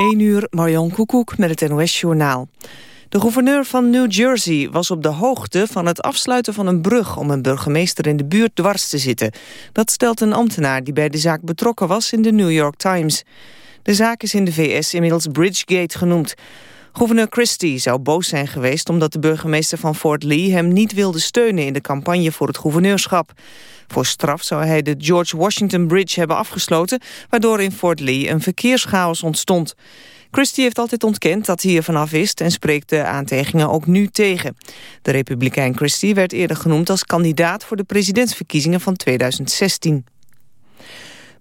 1 uur, Marion Koekoek met het NOS-journaal. De gouverneur van New Jersey was op de hoogte van het afsluiten van een brug... om een burgemeester in de buurt dwars te zitten. Dat stelt een ambtenaar die bij de zaak betrokken was in de New York Times. De zaak is in de VS inmiddels Bridgegate genoemd. Gouverneur Christie zou boos zijn geweest omdat de burgemeester van Fort Lee hem niet wilde steunen in de campagne voor het gouverneurschap. Voor straf zou hij de George Washington Bridge hebben afgesloten, waardoor in Fort Lee een verkeerschaos ontstond. Christie heeft altijd ontkend dat hij ervan af wist en spreekt de aantijgingen ook nu tegen. De republikein Christie werd eerder genoemd als kandidaat voor de presidentsverkiezingen van 2016.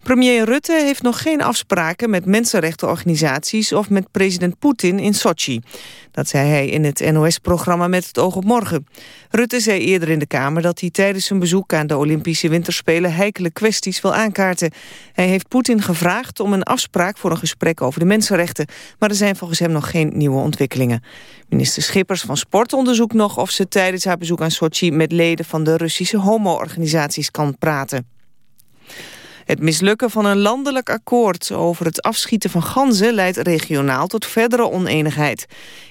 Premier Rutte heeft nog geen afspraken met mensenrechtenorganisaties of met president Poetin in Sochi. Dat zei hij in het NOS-programma Met het oog op morgen. Rutte zei eerder in de Kamer dat hij tijdens zijn bezoek aan de Olympische Winterspelen heikele kwesties wil aankaarten. Hij heeft Poetin gevraagd om een afspraak voor een gesprek over de mensenrechten, maar er zijn volgens hem nog geen nieuwe ontwikkelingen. Minister Schippers van Sport onderzoekt nog of ze tijdens haar bezoek aan Sochi met leden van de Russische homo-organisaties kan praten. Het mislukken van een landelijk akkoord over het afschieten van ganzen leidt regionaal tot verdere oneenigheid.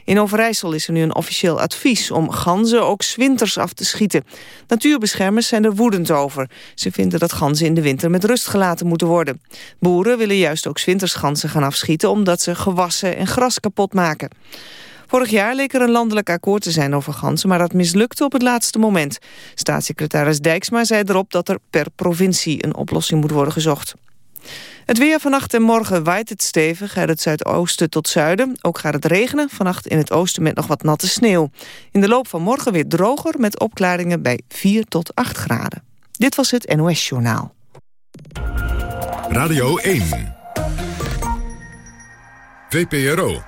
In Overijssel is er nu een officieel advies om ganzen ook winters af te schieten. Natuurbeschermers zijn er woedend over. Ze vinden dat ganzen in de winter met rust gelaten moeten worden. Boeren willen juist ook winters ganzen gaan afschieten omdat ze gewassen en gras kapot maken. Vorig jaar leek er een landelijk akkoord te zijn over ganzen... maar dat mislukte op het laatste moment. Staatssecretaris Dijksma zei erop dat er per provincie... een oplossing moet worden gezocht. Het weer vannacht en morgen waait het stevig uit het zuidoosten tot zuiden. Ook gaat het regenen, vannacht in het oosten met nog wat natte sneeuw. In de loop van morgen weer droger met opklaringen bij 4 tot 8 graden. Dit was het NOS Journaal. Radio 1 VPRO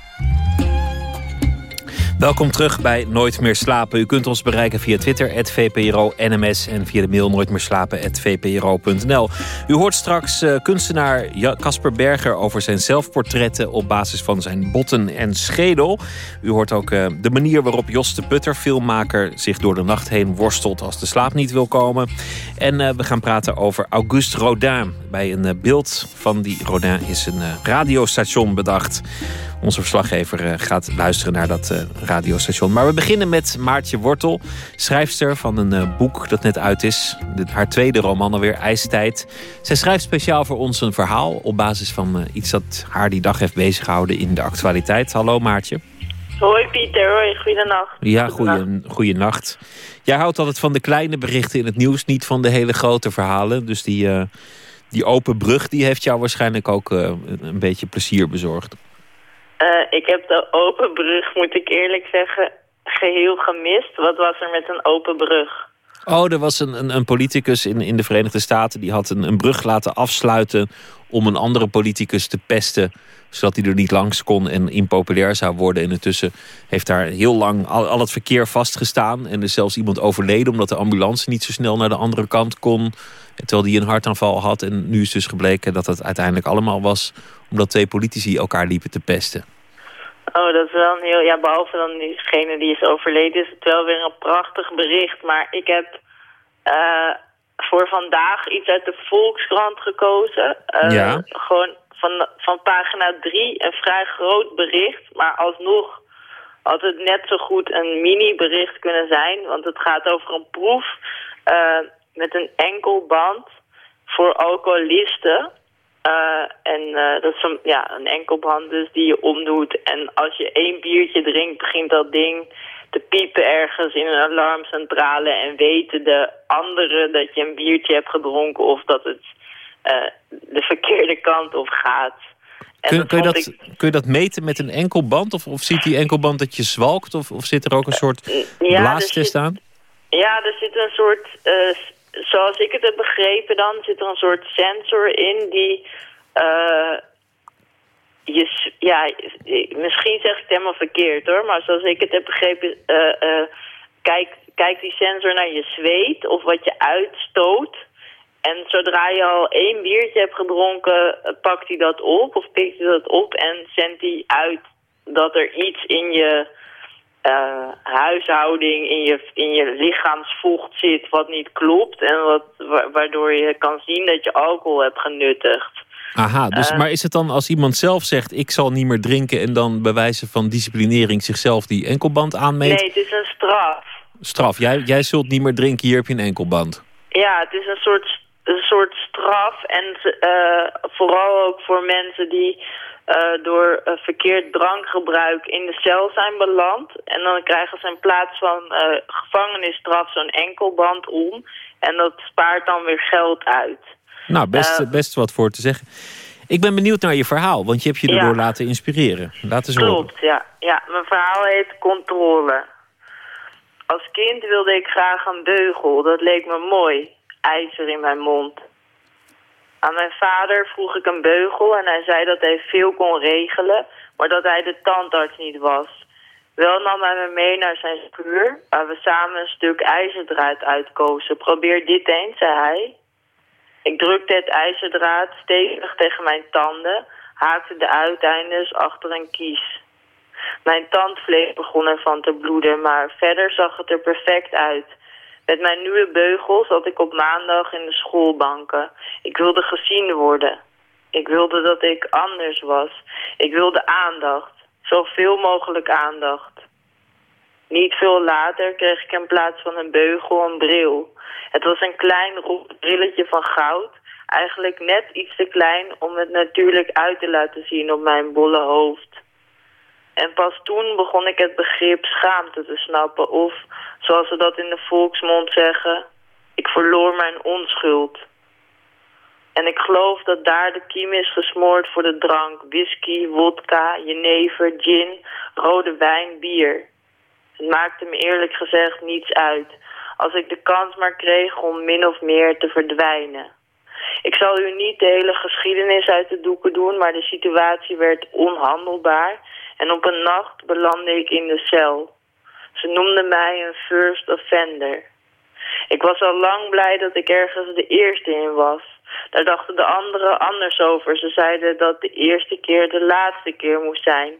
Welkom terug bij Nooit meer slapen. U kunt ons bereiken via Twitter, @vpro_nms en via de mail nooitmeerslapen.vpro.nl. U hoort straks uh, kunstenaar Casper Berger over zijn zelfportretten... op basis van zijn botten en schedel. U hoort ook uh, de manier waarop Jos de Putter, filmmaker... zich door de nacht heen worstelt als de slaap niet wil komen. En uh, we gaan praten over Auguste Rodin. Bij een beeld van die Rodin is een radiostation bedacht... Onze verslaggever eh, gaat luisteren naar dat eh, radiostation. Maar we beginnen met Maartje Wortel, schrijfster van een eh, boek dat net uit is. haar tweede roman alweer, IJstijd. Zij schrijft speciaal voor ons een verhaal op basis van iets dat haar die dag heeft bezighouden in de actualiteit. Hallo Maartje. Hoi Pieter, hoi, goedenacht. Ja, goeie, nacht. Jij houdt altijd van de kleine berichten in het nieuws, niet van de hele grote verhalen. Dus die, die open brug die heeft jou waarschijnlijk ook een beetje plezier bezorgd. Uh, ik heb de open brug, moet ik eerlijk zeggen, geheel gemist. Wat was er met een open brug? Oh, er was een, een, een politicus in, in de Verenigde Staten... die had een, een brug laten afsluiten om een andere politicus te pesten... zodat hij er niet langs kon en impopulair zou worden. En intussen heeft daar heel lang al, al het verkeer vastgestaan... en er is zelfs iemand overleden omdat de ambulance niet zo snel naar de andere kant kon... terwijl die een hartaanval had. En nu is dus gebleken dat het uiteindelijk allemaal was... omdat twee politici elkaar liepen te pesten. Oh, dat is wel een heel... Ja, behalve dan diegene die is overleden... is het wel weer een prachtig bericht. Maar ik heb uh, voor vandaag iets uit de Volkskrant gekozen. Uh, ja. Gewoon van, van pagina 3 een vrij groot bericht. Maar alsnog had het net zo goed een mini-bericht kunnen zijn. Want het gaat over een proef uh, met een enkel band voor alcoholisten... Uh, en uh, dat is een, ja, een enkelband dus die je omdoet. En als je één biertje drinkt, begint dat ding te piepen ergens in een alarmcentrale. En weten de anderen dat je een biertje hebt gedronken of dat het uh, de verkeerde kant op gaat. Kun, kun, je dat, kun je dat meten met een enkelband? Of, of ziet die enkelband dat je zwalkt? Of, of zit er ook een soort ja, blaastest aan? Ja, er zit een soort zoals ik het heb begrepen dan, zit er een soort sensor in die... Uh, je, ja, misschien zeg ik het helemaal verkeerd hoor, maar zoals ik het heb begrepen, uh, uh, kijkt kijk die sensor naar je zweet of wat je uitstoot. En zodra je al één biertje hebt gedronken, pakt hij dat op of pikt hij dat op en zendt hij uit dat er iets in je uh, huishouding in je, in je lichaamsvocht zit wat niet klopt. En wat, waardoor je kan zien dat je alcohol hebt genuttigd. Aha, dus, uh, maar is het dan als iemand zelf zegt... ik zal niet meer drinken en dan bij wijze van disciplinering... zichzelf die enkelband aanmeet? Nee, het is een straf. Straf, jij, jij zult niet meer drinken, hier heb je een enkelband. Ja, het is een soort, een soort straf. En uh, vooral ook voor mensen die uh, door uh, verkeerd drankgebruik in de cel zijn beland. En dan krijgen ze in plaats van uh, gevangenisstraf zo'n enkelband om. En dat spaart dan weer geld uit. Nou, best, best wat voor te zeggen. Ik ben benieuwd naar je verhaal, want je hebt je erdoor ja. laten inspireren. Laat eens Klopt, ja. ja. Mijn verhaal heet Controle. Als kind wilde ik graag een beugel. Dat leek me mooi. IJzer in mijn mond. Aan mijn vader vroeg ik een beugel en hij zei dat hij veel kon regelen, maar dat hij de tandarts niet was. Wel nam hij me mee naar zijn schuur, waar we samen een stuk ijzerdraad uitkozen. Probeer dit eens, zei hij. Ik drukte het ijzerdraad stevig tegen mijn tanden, haakte de uiteindes achter een kies. Mijn tandvlees begon ervan te bloeden, maar verder zag het er perfect uit. Met mijn nieuwe beugel zat ik op maandag in de schoolbanken. Ik wilde gezien worden. Ik wilde dat ik anders was. Ik wilde aandacht. Zoveel mogelijk aandacht. Niet veel later kreeg ik in plaats van een beugel een bril. Het was een klein brilletje van goud. Eigenlijk net iets te klein om het natuurlijk uit te laten zien op mijn bolle hoofd. En pas toen begon ik het begrip schaamte te snappen. Of, zoals ze dat in de volksmond zeggen, ik verloor mijn onschuld. En ik geloof dat daar de kiem is gesmoord voor de drank. Whisky, wodka, jenever, gin, rode wijn, bier. Het maakte me eerlijk gezegd niets uit. Als ik de kans maar kreeg om min of meer te verdwijnen. Ik zal u niet de hele geschiedenis uit de doeken doen, maar de situatie werd onhandelbaar en op een nacht belandde ik in de cel. Ze noemden mij een first offender. Ik was al lang blij dat ik ergens de eerste in was. Daar dachten de anderen anders over. Ze zeiden dat de eerste keer de laatste keer moest zijn.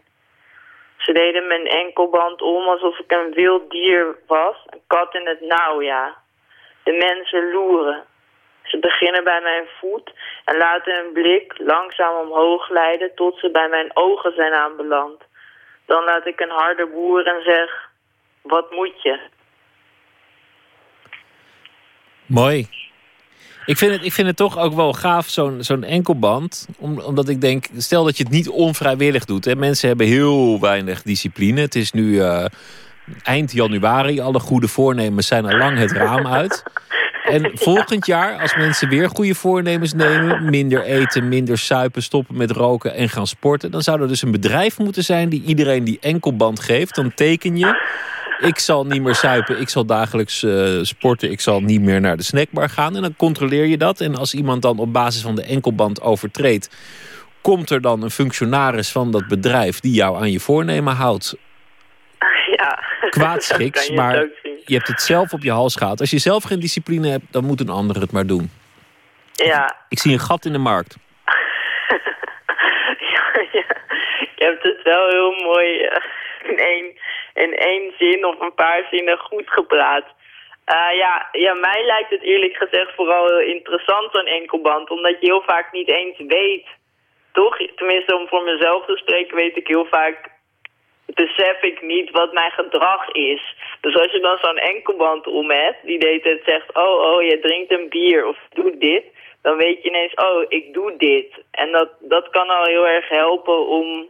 Ze deden mijn enkelband om alsof ik een wild dier was, een kat in het nauw, ja. De mensen loeren. Ze beginnen bij mijn voet en laten hun blik langzaam omhoog leiden tot ze bij mijn ogen zijn aanbeland. Dan laat ik een harde boer en zeg, wat moet je? Mooi. Ik vind het, ik vind het toch ook wel gaaf, zo'n zo'n enkelband. Om, omdat ik denk, stel dat je het niet onvrijwillig doet. Hè. Mensen hebben heel weinig discipline. Het is nu uh, eind januari. Alle goede voornemens zijn al lang het raam uit. En volgend jaar, als mensen weer goede voornemens nemen... minder eten, minder suipen, stoppen met roken en gaan sporten... dan zou er dus een bedrijf moeten zijn die iedereen die enkelband geeft. Dan teken je, ik zal niet meer suipen, ik zal dagelijks uh, sporten... ik zal niet meer naar de snackbar gaan. En dan controleer je dat. En als iemand dan op basis van de enkelband overtreedt... komt er dan een functionaris van dat bedrijf die jou aan je voornemen houdt. Ja, kwaadschiks, maar je hebt het zelf op je hals gehad. Als je zelf geen discipline hebt, dan moet een ander het maar doen. Ja. Ik zie een gat in de markt. ja, ja. Je hebt het wel heel mooi uh, in, één, in één zin of een paar zinnen goed gepraat. Uh, ja, ja, mij lijkt het eerlijk gezegd vooral heel interessant, zo'n enkelband. Omdat je heel vaak niet eens weet. Toch? Tenminste, om voor mezelf te spreken weet ik heel vaak besef ik niet wat mijn gedrag is. Dus als je dan zo'n enkelband om hebt, die deed het zegt, oh, oh, je drinkt een bier of doe dit, dan weet je ineens, oh, ik doe dit. En dat, dat kan al heel erg helpen om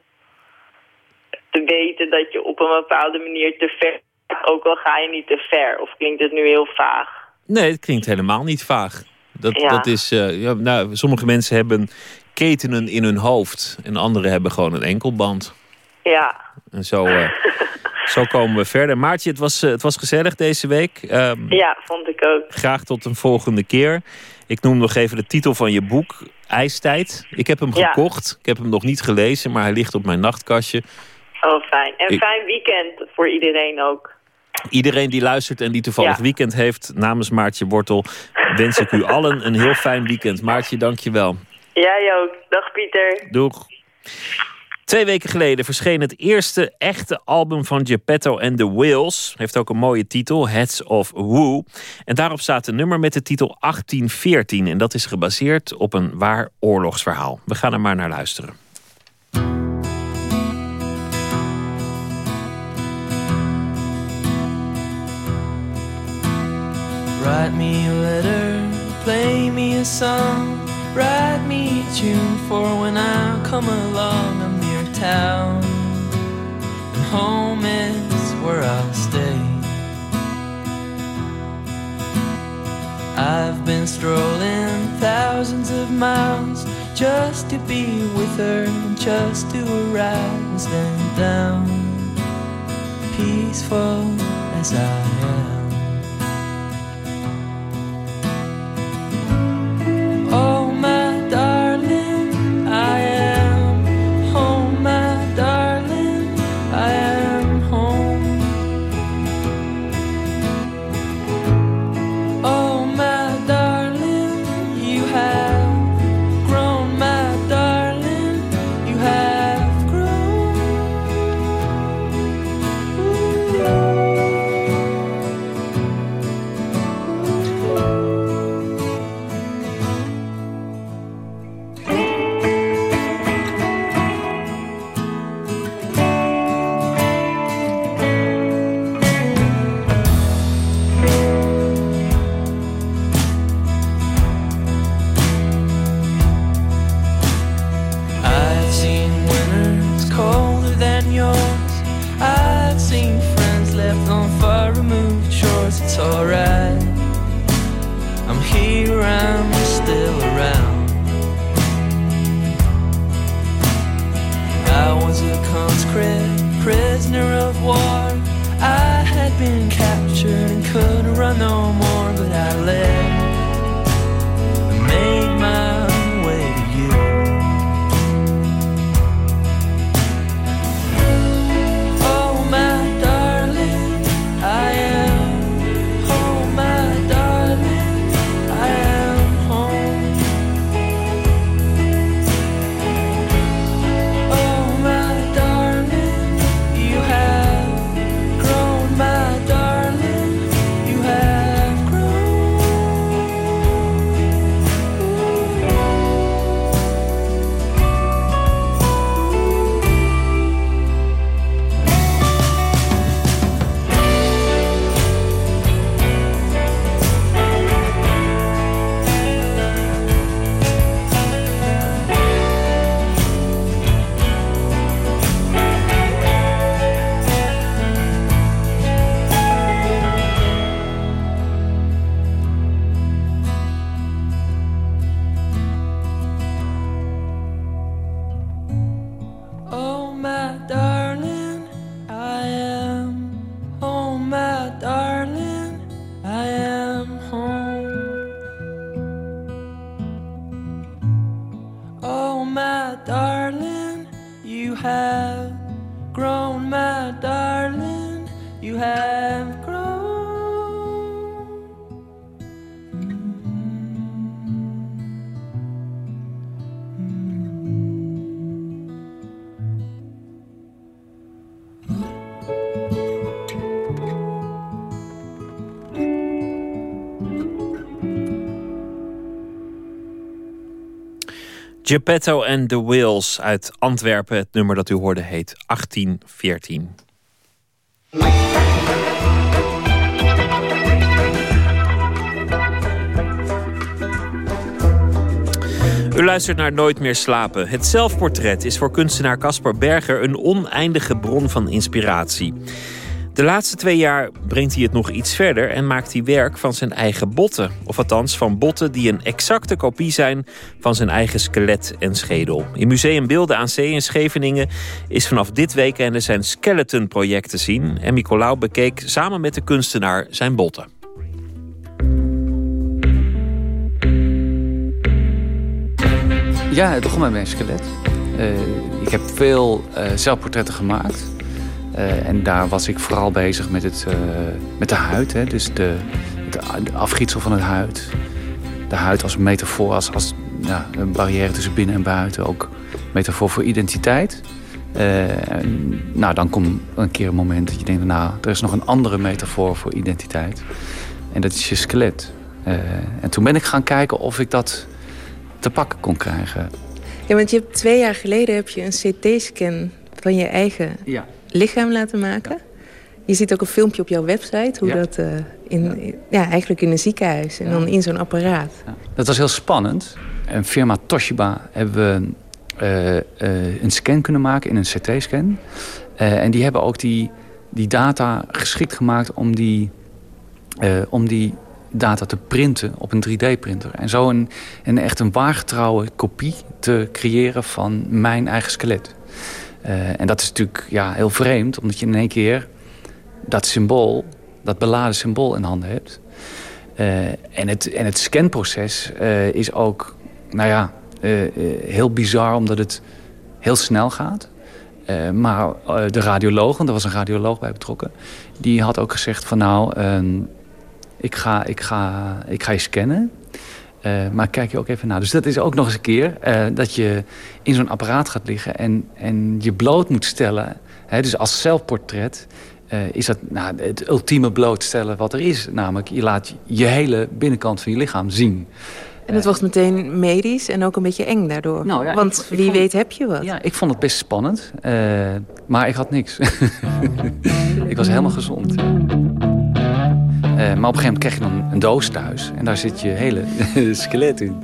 te weten dat je op een bepaalde manier te ver, ook al ga je niet te ver. Of klinkt het nu heel vaag? Nee, het klinkt helemaal niet vaag. Dat, ja. dat is, uh, ja, nou, sommige mensen hebben ketenen in hun hoofd en anderen hebben gewoon een enkelband. Ja. En zo, uh, zo komen we verder. Maartje, het was, uh, het was gezellig deze week. Um, ja, vond ik ook. Graag tot een volgende keer. Ik noem nog even de titel van je boek, IJstijd. Ik heb hem ja. gekocht. Ik heb hem nog niet gelezen, maar hij ligt op mijn nachtkastje. Oh, fijn. En ik... fijn weekend voor iedereen ook. Iedereen die luistert en die toevallig ja. weekend heeft, namens Maartje Wortel, wens ik u allen een heel fijn weekend. Maartje, dank je wel. Jij ook. Dag Pieter. Doeg. Twee weken geleden verscheen het eerste echte album van Geppetto and the Wheels. Heeft ook een mooie titel, Heads of Woo. En daarop staat een nummer met de titel 1814. En dat is gebaseerd op een waar oorlogsverhaal. We gaan er maar naar luisteren. Write me a letter, play me a song, write me a tune for when I come along. Town, and home is where I'll stay. I've been strolling thousands of miles just to be with her, and just to arise and down, peaceful as I am. Oh, Geppetto and the Wheels uit Antwerpen. Het nummer dat u hoorde heet 1814. U luistert naar Nooit meer slapen. Het zelfportret is voor kunstenaar Caspar Berger een oneindige bron van inspiratie. De laatste twee jaar brengt hij het nog iets verder en maakt hij werk van zijn eigen botten. Of althans van botten die een exacte kopie zijn van zijn eigen skelet en schedel. In Museum Beelden aan Zee in Scheveningen is vanaf dit weekende zijn Skeleton project te zien. En Nicolaou bekeek samen met de kunstenaar zijn botten. Ja, het begon met mijn skelet. Uh, ik heb veel uh, zelfportretten gemaakt. Uh, en daar was ik vooral bezig met, het, uh, met de huid. Hè? Dus de, de, afgietsel van het huid. De huid als metafoor, als, als ja, een barrière tussen binnen en buiten. Ook metafoor voor identiteit. nou, dan komt een keer een moment dat je denkt... nou, er is nog een andere metafoor voor identiteit. En dat is je skelet. en toen ben ik gaan kijken of ik dat te pakken kon krijgen. Ja, want je hebt twee jaar geleden heb je een CT-scan van je eigen ja. Lichaam laten maken. Je ziet ook een filmpje op jouw website, hoe dat uh, in, ja. eigenlijk in een ziekenhuis en dan in zo'n apparaat. Dat was heel spannend. Een firma Toshiba hebben we uh, uh, een scan kunnen maken in een CT-scan. en die hebben ook die, die data geschikt gemaakt om die, om die data te printen op een 3D-printer. En zo een, een echt een waargetrouwe kopie te creëren van mijn eigen skelet. Uh, en dat is natuurlijk ja, heel vreemd, omdat je in één keer dat symbool, dat beladen symbool in handen hebt. Uh, en, het, en het scanproces uh, is ook, nou ja, heel bizar, omdat het heel snel gaat. maar de radioloog, en er was een radioloog bij betrokken... die had ook gezegd van nou, ehm, ik, ga, ik, ga, ik ga je scannen... Uh, maar kijk je ook even naar. Dus dat is ook nog eens een keer uh, dat je in zo'n apparaat gaat liggen en, en je bloot moet stellen. Hè, dus als zelfportret uh, is dat nou, het ultieme blootstellen wat er is. Namelijk, je laat je hele binnenkant van je lichaam zien. En het wordt meteen medisch en ook een beetje eng daardoor. Nou, ja, Want wie weet heb je wat. Ja, ik vond het best spannend. maar ik had niks. ik was helemaal gezond. Eh, maar op een gegeven moment krijg je dan een doos thuis. En daar zit je hele skelet in.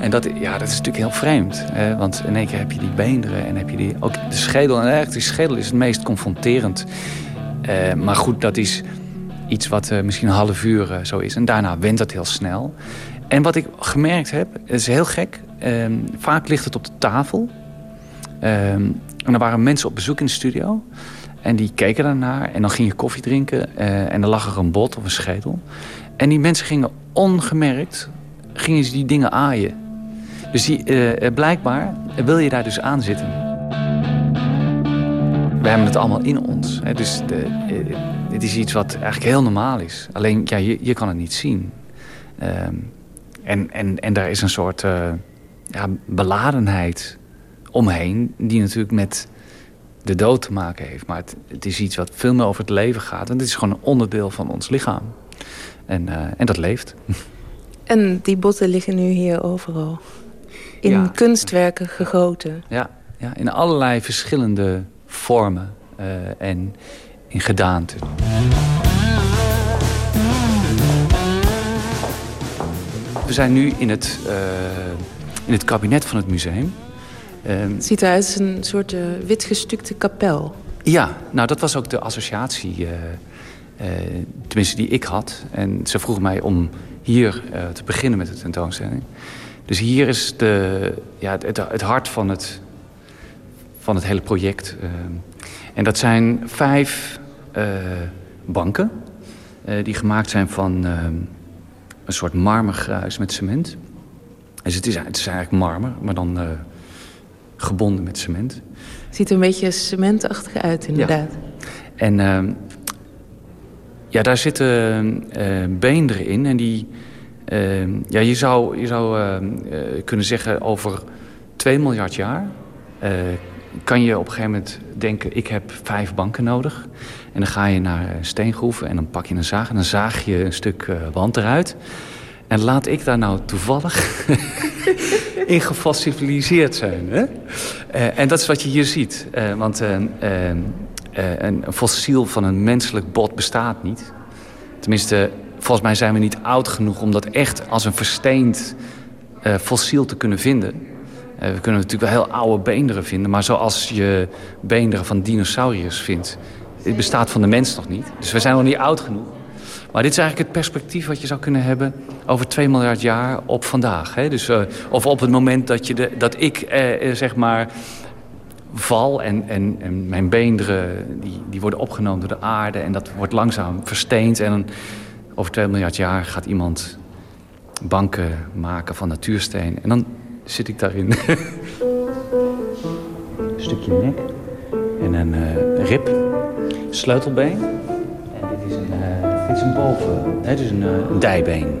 En dat, ja, dat is natuurlijk heel vreemd. want in één keer heb je die beenderen en heb je die, ook de schedel. En eigenlijk die schedel is het meest confronterend. Uh, maar goed, dat is iets wat uh, misschien een half uur zo is. En daarna wendt dat heel snel. En wat ik gemerkt heb, is heel gek. Ehm, vaak ligt het op de tafel. Ehm, en er waren mensen op bezoek in de studio. En die keken daarnaar en dan ging je koffie drinken uh, en dan lag er een bot of een schedel. En die mensen gingen ongemerkt, gingen ze die dingen aaien. Dus die, uh, blijkbaar wil je daar dus aan zitten. We hebben het allemaal in ons. Hè? Dus de, het is iets wat eigenlijk heel normaal is. Alleen ja, je, je kan het niet zien. Ehm, en, en, en daar is een soort ja, beladenheid omheen... die natuurlijk met de dood te maken heeft. Maar het, het, is iets wat veel meer over het leven gaat. En het is gewoon een onderdeel van ons lichaam. En, uh, en dat leeft. En die botten liggen nu hier overal. In kunstwerken gegoten. Ja, ja, in allerlei verschillende vormen uh, en in gedaanten. We zijn nu in het, uh, in het kabinet van het museum. Um, het ziet eruit als een soort uh, witgestukte kapel. Ja, nou dat was ook de associatie, uh, uh, tenminste die ik had. En ze vroeg mij om hier te beginnen met de tentoonstelling. Dus hier is de, ja, het, het hart van het, van het hele project. Ehm, en dat zijn vijf banken die gemaakt zijn van ehm, een soort marmergruis met cement. Dus het is, het is eigenlijk marmer, maar dan gebonden met cement. Ziet er een beetje cementachtig uit, inderdaad. En uh, ja, daar zitten uh, beenderen in. En die, uh, ja, je zou, je zou ehm, eh, kunnen zeggen over 2 miljard jaar... kan je op een gegeven moment denken, ik heb vijf banken nodig. En dan ga je naar steengroeven en dan pak je een zaag... en dan zaag je een stuk wand eruit... En laat ik daar nou toevallig in zijn. Hè? Uh, en dat is wat je hier ziet. Uh, want uh, een fossiel van een menselijk bot bestaat niet. Tenminste, volgens mij zijn we niet oud genoeg... om dat echt als een versteend fossiel te kunnen vinden. we kunnen natuurlijk wel heel oude beenderen vinden... maar zoals je beenderen van dinosauriërs vindt... bestaat van de mens nog niet. Dus we zijn nog niet oud genoeg. Maar dit is eigenlijk het perspectief wat je zou kunnen hebben over 2 miljard jaar op vandaag. Hè? Dus, uh, of op het moment dat, je de, dat ik eh, zeg maar val en, en, en, mijn beenderen die, die worden opgenomen door de aarde... en dat wordt langzaam versteend. En over 2 miljard jaar gaat iemand banken maken van natuursteen. En dan zit ik daarin. een stukje nek en een rib, sleutelbeen. En dit is een... dit is een boven, het is een, uh, een dijbeen.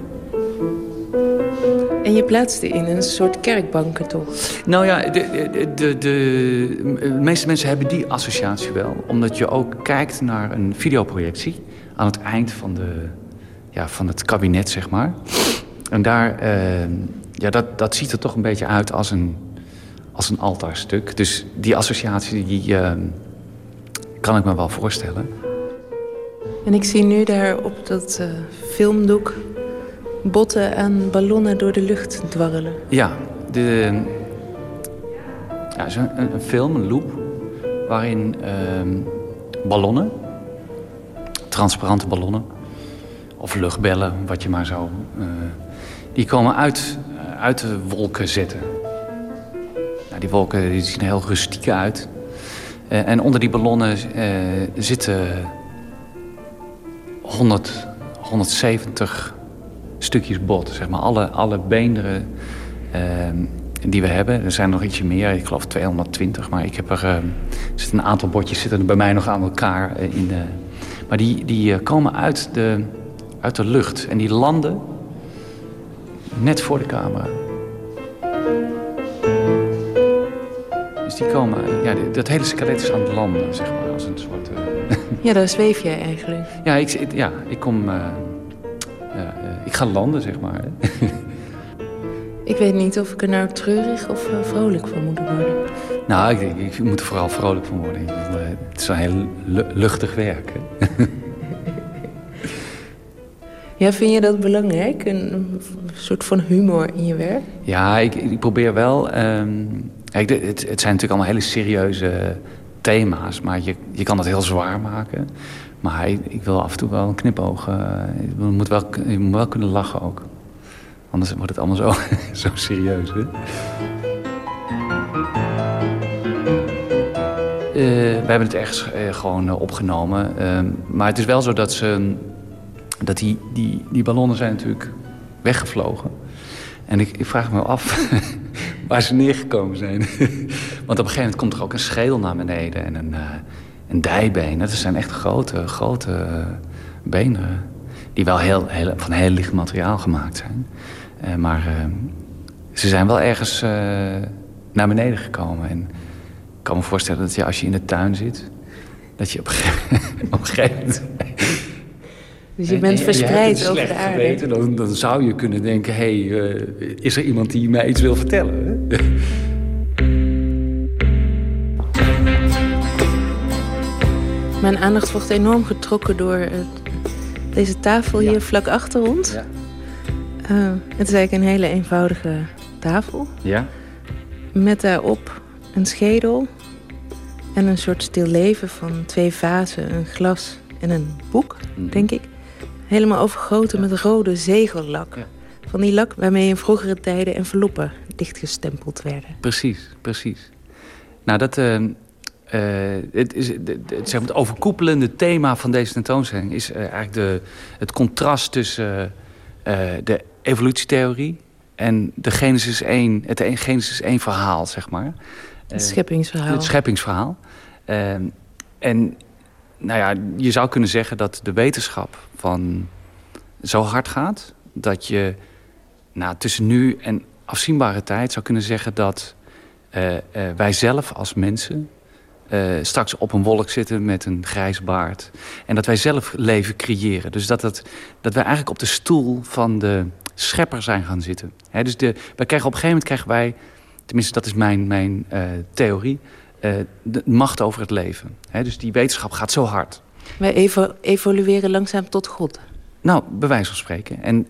En je plaatste in een soort kerkbanken, toch? Nou ja, de, de, de, de, meeste mensen hebben die associatie wel. Omdat je ook kijkt naar een videoprojectie aan het eind van, de, ja, van het kabinet, zeg maar. En daar, uh, ja, dat, dat ziet er toch een beetje uit als een, als een altaarstuk. Dus die associatie, die uh, kan ik me wel voorstellen. En ik zie nu daar op dat uh, filmdoek botten en ballonnen door de lucht dwarrelen. Ja, de, ja een, een, film, een loop, waarin ehm, ballonnen, transparante ballonnen, of luchtbellen, wat je maar zo... Uh, die komen uit, uh, uit de wolken zetten. Nou, die wolken die zien er heel rustiek uit. En onder die ballonnen zitten 100, 170 stukjes bot. Zeg maar alle, alle beenderen uh, die we hebben. Er zijn nog ietsje meer, ik geloof 220. Maar ik heb er, uh, er zitten een aantal botjes zitten bij mij nog aan elkaar. Uh, in de, maar die, die eh, komen uit de, uit de lucht. En die landen net voor de camera. Dus die komen, ja, dat hele skelet is aan het landen, zeg maar. Ja, daar zweef jij eigenlijk. Ja, ik, ja, ik kom ik ga landen, zeg maar. ik weet niet of ik er nou treurig of uh, vrolijk van moet worden. Nou, ik, ik, moet er vooral vrolijk van worden. Het is een heel luchtig werk. ja, vind je dat belangrijk? Een, soort van humor in je werk? Ja, ik, ik probeer wel... Um, het, het, zijn natuurlijk allemaal hele serieuze thema's. Maar je, je kan dat heel zwaar maken. Maar ik wil af en toe wel een knipoog. Uh, je, moet wel, je moet wel kunnen lachen ook. Anders wordt het allemaal zo, zo serieus. Hè? Uh, we hebben het ergens uh, gewoon opgenomen. Ehm, maar het is wel zo dat, ze, dat die, die, die ballonnen zijn natuurlijk weggevlogen. En ik, ik vraag me af waar ze neergekomen zijn. Want op een gegeven moment komt er ook een schedel naar beneden en een, en dijbenen. Dat zijn echt grote, grote uh, benen. Die wel heel, heel, van heel licht materiaal gemaakt zijn. Uh, maar uh, ze zijn wel ergens naar beneden gekomen. En ik kan me voorstellen dat je, als je in de tuin zit... dat je op een gegeven, een moment... Dus je bent verspreid over de aarde. Geweten, dan, dan, zou je kunnen denken... hé, hey, is er iemand die mij iets wil vertellen? Mijn aandacht wordt enorm getrokken door deze tafel hier vlak achter ons. Ja. Uh, het is eigenlijk een hele eenvoudige tafel. Ja. Met daarop een schedel en een soort stil leven van twee vazen, een glas en een boek, mm. denk ik. Helemaal overgoten met rode zegellak. Ja. Van die lak waarmee in vroegere tijden enveloppen dichtgestempeld werden. Precies, precies. Nou, dat, uh, het, is, het, zeg maar, het overkoepelende thema van deze tentoonstelling... is uh, eigenlijk de, het contrast tussen uh, de evolutietheorie... en de Genesis 1, het Genesis 1 verhaal, zeg maar. Het scheppingsverhaal. Het scheppingsverhaal. Ehm, en nou ja, je zou kunnen zeggen dat de wetenschap van zo hard gaat... dat je nou, tussen nu en afzienbare tijd zou kunnen zeggen dat... wij zelf als mensen uh, straks op een wolk zitten met een grijs baard. En dat wij zelf leven creëren. Dus dat, het, dat wij eigenlijk op de stoel van de schepper zijn gaan zitten. dus de, wij krijgen op een gegeven moment krijgen wij, tenminste dat is mijn, mijn uh, theorie, uh, de macht over het leven. dus die wetenschap gaat zo hard. Wij evo evolueren langzaam tot God. Nou, bij wijze van spreken. En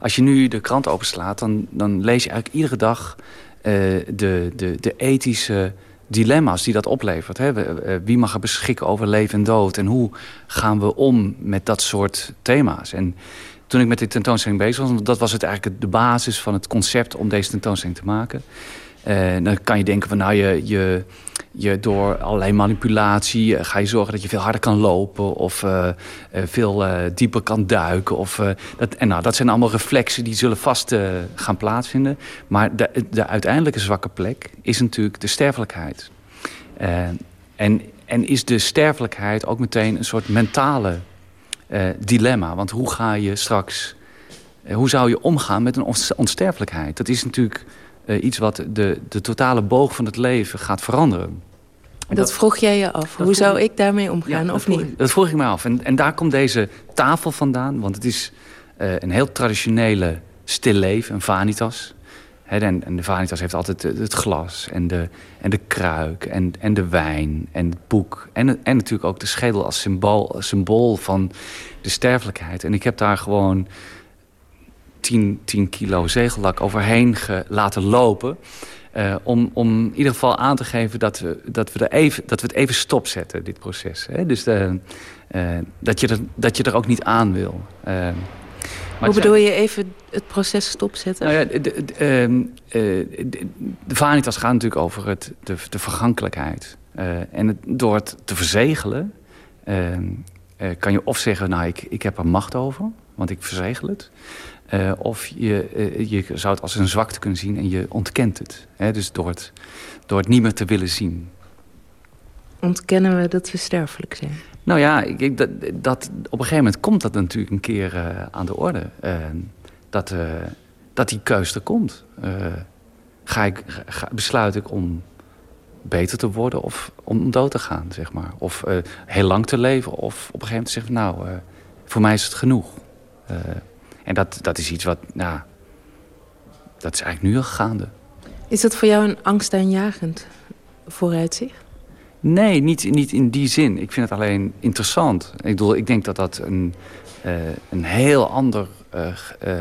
als je nu de krant openslaat, dan, dan lees je eigenlijk iedere dag de, de, de ethische dilemma's die dat oplevert. Hè? Eh, wie mag er beschikken over leven en dood? En hoe gaan we om met dat soort thema's? En toen ik met die tentoonstelling bezig was... dat was het eigenlijk de basis van het concept om deze tentoonstelling te maken... Uh, dan kan je denken van nou, je, je, je door allerlei manipulatie uh, ga je zorgen dat je veel harder kan lopen of uh, veel dieper kan duiken. Of, dat, en nou, dat zijn allemaal reflexen die zullen vast gaan plaatsvinden. Maar de, de uiteindelijke zwakke plek is natuurlijk de sterfelijkheid. en, en is de sterfelijkheid ook meteen een soort mentale dilemma. Want hoe ga je straks hoe zou je omgaan met een onsterfelijkheid? Dat is natuurlijk iets wat de, de totale boog van het leven gaat veranderen. Dat, vroeg jij je af. Hoe zou ik daarmee omgaan of niet? dat vroeg ik me af. En, en daar komt deze tafel vandaan. Want het is een heel traditionele stilleven, een vanitas en, en, de Vanitas heeft altijd het, glas en de, en de kruik en, en de wijn en het boek. En, en natuurlijk ook de schedel als symbool, symbool van de sterfelijkheid. En ik heb daar gewoon 10, 10 kilo zegellak overheen laten lopen. Uh, om, om in ieder geval aan te geven dat we, dat we, er even, dat we het even stopzetten, dit proces. Hè? Dus de, uh, dat, je er, dat je er ook niet aan wil. Uh, hoe bedoel je even het proces stopzetten? Nou ja, de, de, ehm, eh, de, de vanitas gaat natuurlijk over het, de, de vergankelijkheid. En het, door het te verzegelen ehm, eh, kan je of zeggen... nou, ik, ik heb er macht over, want ik verzegel het. Of je, je zou het als een zwakte kunnen zien en je ontkent het. Hè? Dus door het, door het niet meer te willen zien. Ontkennen we dat we sterfelijk zijn? Nou ja, ik, dat, dat, op een gegeven moment komt dat natuurlijk een keer uh, aan de orde. Dat, dat die keus er komt. ga ik, ga, besluit ik om beter te worden of om dood te gaan, zeg maar. Of heel lang te leven of op een gegeven moment zeggen... nou, voor mij is het genoeg. En dat, dat is iets wat, nou... dat is eigenlijk nu al gaande. Is dat voor jou een angstaanjagend vooruitzicht? Nee, niet, niet in die zin. Ik vind het alleen interessant. Ik, bedoel, ik denk dat dat een, uh, een heel ander uh, uh,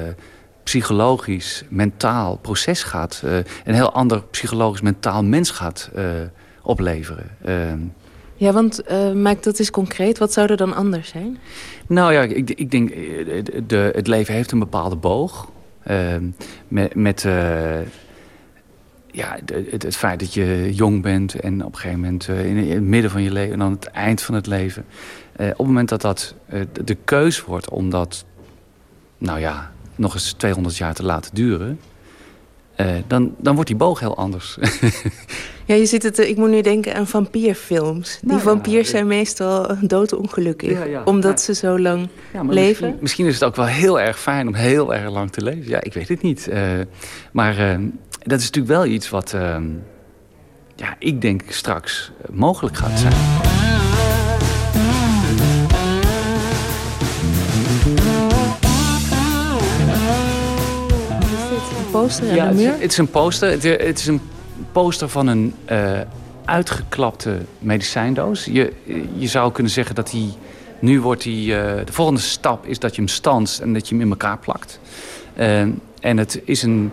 psychologisch, mentaal proces gaat. een heel ander psychologisch, mentaal mens gaat opleveren. Ja, want maak dat eens concreet. Wat zou er dan anders zijn? Nou ja, ik, ik denk, de, het leven heeft een bepaalde boog. met... met ja, het, het, feit dat je jong bent en op een gegeven moment uh, in, het midden van je leven en dan het eind van het leven. Uh, op het moment dat dat uh, de keus wordt om dat, nou ja, nog eens 200 jaar te laten duren, dan, dan wordt die boog heel anders. ja, je ziet het, ik moet nu denken aan vampierfilms. Die nou, vampiers zijn meestal doodongelukkig, ja, omdat ze zo lang leven. Misschien, misschien, is het ook wel heel erg fijn om heel erg lang te leven. Ja, ik weet het niet. maar dat is natuurlijk wel iets wat, uh, ja, ik denk straks mogelijk gaat zijn. Poster aan ja, de muur? Het is een poster. Het is een poster van een uh, uitgeklapte medicijndoos. Je, je zou kunnen zeggen dat die... Nu wordt die... Uh, de volgende stap is dat je hem stanst en dat je hem in elkaar plakt. Uh, en het is een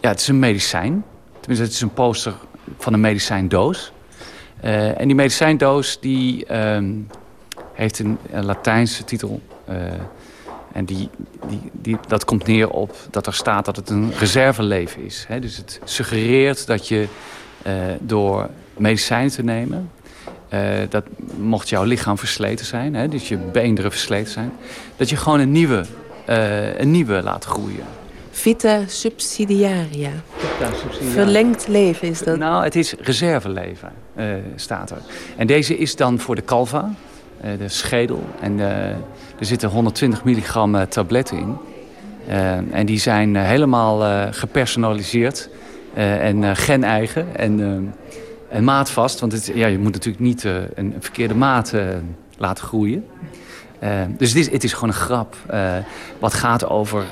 ja, het is een medicijn. Tenminste, het is een poster van een medicijndoos. En die medicijndoos die, uh, heeft een, een, Latijnse titel. En die, die, die, dat komt neer op dat er staat dat het een reserveleven is. Hè? Dus het suggereert dat je eh, door medicijnen te nemen... dat mocht jouw lichaam versleten zijn, hè? dus je beenderen versleten zijn... dat je gewoon een nieuwe, een nieuwe laat groeien. Vita subsidiaria. Vita subsidiaria. Verlengd leven is dat? Nou, het is reserveleven, staat er. En deze is dan voor de calva, de schedel. En er zitten 120 milligram tabletten in. en die zijn helemaal gepersonaliseerd en gen-eigen en, en maatvast. Want het, ja, je moet natuurlijk niet een verkeerde maat laten groeien. Dus het is, het is gewoon een grap wat gaat over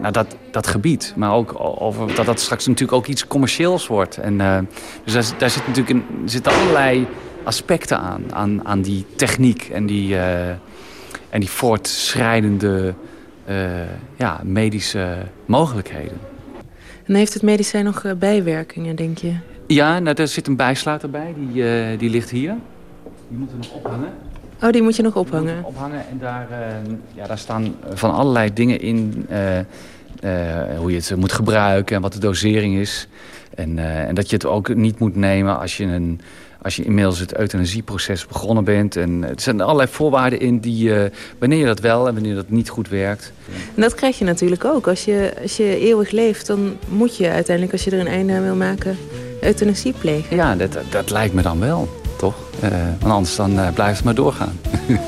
nou, dat, dat gebied. Maar ook over dat dat straks natuurlijk ook iets commercieels wordt. En, dus daar, daar zit natuurlijk een, zitten allerlei aspecten aan, aan, aan die techniek en die, en die voortschrijdende ja, medische mogelijkheden. En heeft het medicijn nog bijwerkingen, denk je? Ja, nou, er zit een bijsluiter bij, die, die ligt hier. Die moeten we nog ophangen. Oh, die moet je nog ophangen? Ophangen en daar, uh, ja, daar staan van allerlei dingen in. Uh, hoe je het moet gebruiken en wat de dosering is. En, en dat je het ook niet moet nemen als je, een, als je inmiddels het euthanasieproces begonnen bent. En er zijn allerlei voorwaarden in die, wanneer je dat wel en wanneer dat niet goed werkt. En dat krijg je natuurlijk ook. Als je, als je eeuwig leeft, dan moet je uiteindelijk, als je er een einde aan wil maken, euthanasie plegen. Ja, dat, dat lijkt me dan wel toch? Uh, want anders dan uh, blijft het maar doorgaan.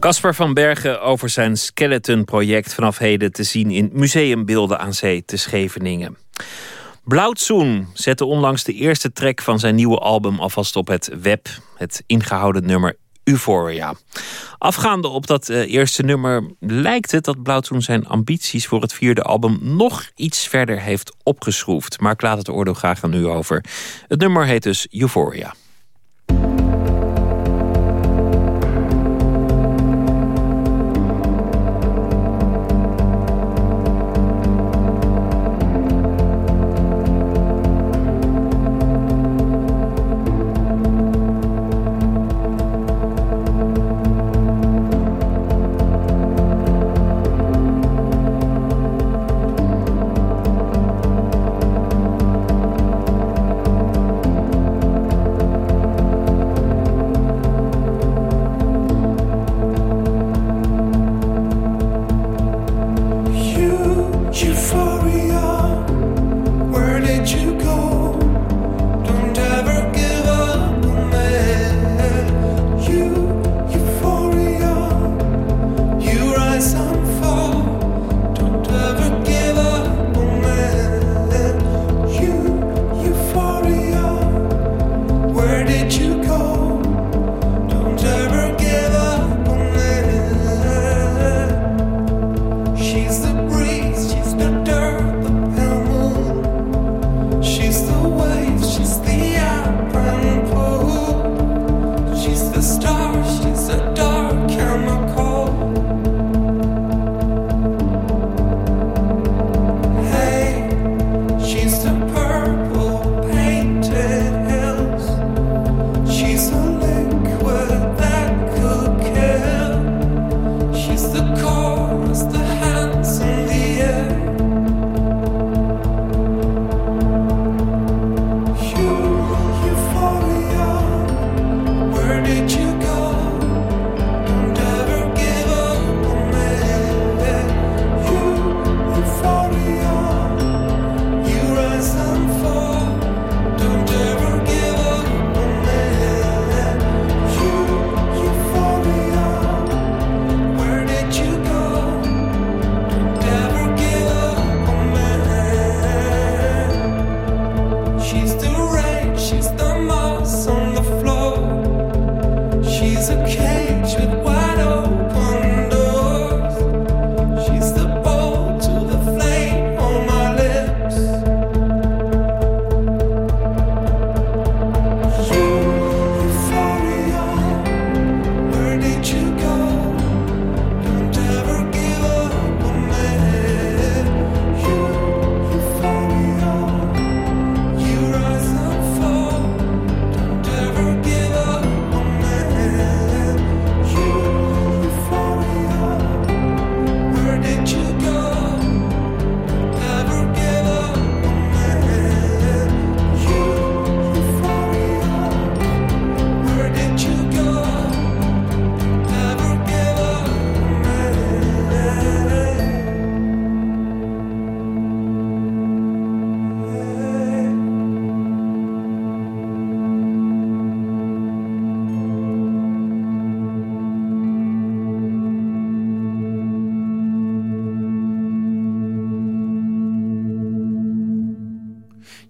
Casper van Bergen over zijn Skeleton-project vanaf heden te zien in Museumbeelden aan Zee te Scheveningen. Blauwtsoen zette onlangs de eerste track van zijn nieuwe album alvast op het web. Het ingehouden nummer Euphoria. Afgaande op dat eh, eerste nummer lijkt het dat Blauwtsoen zijn ambities voor het vierde album nog iets verder heeft opgeschroefd. Maar ik laat het oordeel graag aan u over. Het nummer heet dus Euphoria.